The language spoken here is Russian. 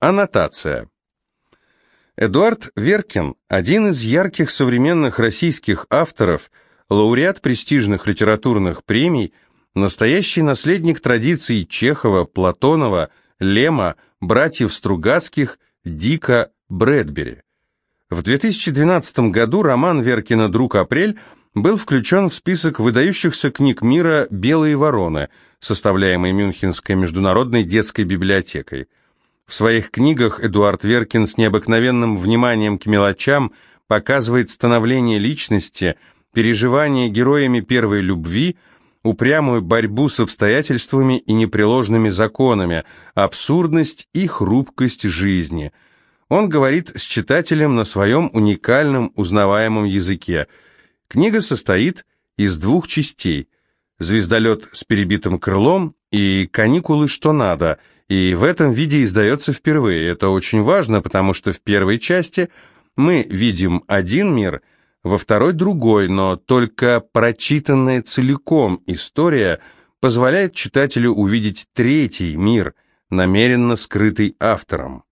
Аннотация. Эдуард Веркин – один из ярких современных российских авторов, лауреат престижных литературных премий, настоящий наследник традиций Чехова, Платонова, Лема, братьев Стругацких, Дика, Брэдбери. В 2012 году роман Веркина «Друг Апрель» был включен в список выдающихся книг мира «Белые вороны», составляемый Мюнхенской международной детской библиотекой. В своих книгах Эдуард Веркин с необыкновенным вниманием к мелочам показывает становление личности, переживание героями первой любви, упрямую борьбу с обстоятельствами и непреложными законами, абсурдность и хрупкость жизни. Он говорит с читателем на своем уникальном узнаваемом языке. Книга состоит из двух частей – «Звездолет с перебитым крылом» и «Каникулы, что надо», и в этом виде издается впервые. Это очень важно, потому что в первой части мы видим один мир – во второй другой, но только прочитанная целиком история позволяет читателю увидеть третий мир, намеренно скрытый автором.